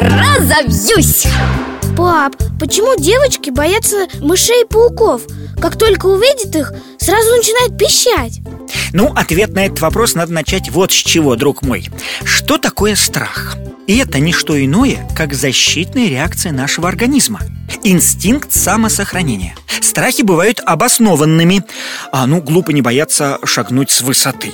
разобьюсь. Пап, почему девочки боятся мышей и пауков? Как только увидят их, сразу начинают пищать. Ну, ответ на этот вопрос надо начать вот с чего, друг мой. Что такое страх? И это не что иное, как защитная реакция нашего организма. Инстинкт самосохранения Страхи бывают обоснованными. А, Ну, глупо не бояться шагнуть с высоты.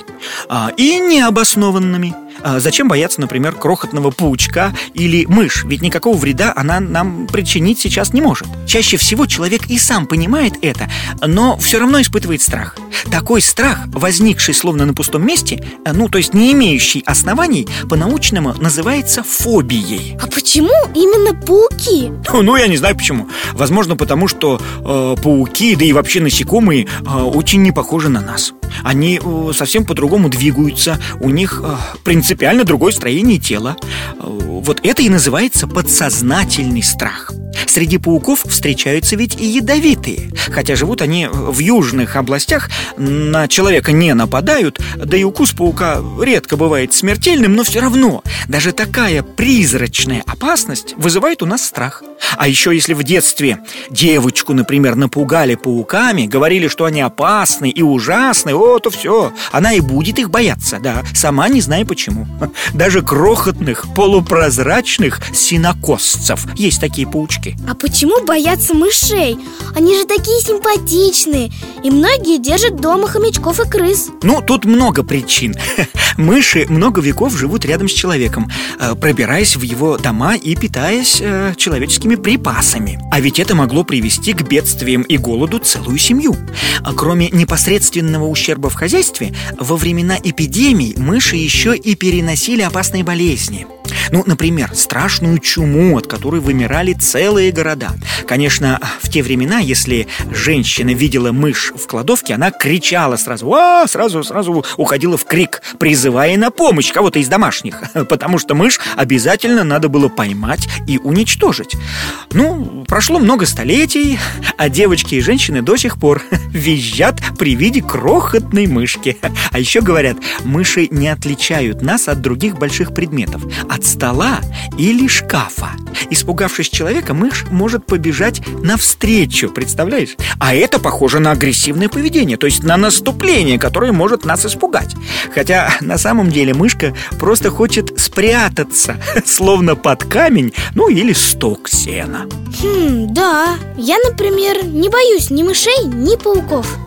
А, И необоснованными. А Зачем бояться, например, крохотного паучка или мышь? Ведь никакого вреда она нам причинить сейчас не может. Чаще всего человек и сам понимает это, но все равно испытывает страх. Такой страх, возникший словно на пустом месте, ну, то есть не имеющий оснований, по-научному называется фобией. А почему именно пауки? Ну, я не знаю почему. Возможно, потому что э, пауки, да и вообще насекомые э, очень не похожи на нас. Они э, совсем по-другому двигаются. У них э, принципиально другое строение тела. Э, Вот это и называется подсознательный страх Среди пауков встречаются ведь и ядовитые. Хотя живут они в южных областях На человека не нападают Да и укус паука редко бывает смертельным Но все равно. Даже такая призрачная опасность вызывает у нас страх. А еще если в детстве девочку, например, напугали пауками Говорили, что они опасны и ужасны О, то все, она и будет их бояться, да Сама не знаю почему. Даже крохотных полупрозрачных синокосцев. Есть такие паучки А почему боятся мышей? Они же такие симпатичные. И многие держат дома хомячков и крыс. Ну, тут много причин. Мыши много веков живут рядом с человеком э, Пробираясь в его дома и питаясь э, человеческими припасами. А ведь это могло привести к бедствиям и голоду целую семью. А Кроме непосредственного ущерба в хозяйстве Во времена эпидемий мыши еще и переносили опасные болезни ну, например, страшную чуму, от которой вымирали целые города. Конечно, в те времена, если женщина видела мышь в кладовке, она кричала сразу, а, сразу, сразу уходила в крик, призывая на помощь кого-то из домашних, потому что мышь обязательно надо было поймать и уничтожить. Ну, прошло много столетий, а девочки и женщины до сих пор визжат при виде крохотной мышки. А еще говорят, мыши не отличают нас от других больших предметов, от стола или шкафа. Испугавшись человека, мышь может побежать навстречу, представляешь? А это похоже на агрессивное поведение, то есть на наступление, которое может нас испугать. Хотя на самом деле мышка просто хочет спрятаться, словно под камень, ну или сток сена. Хм, да, я, например, не боюсь ни мышей, ни пауков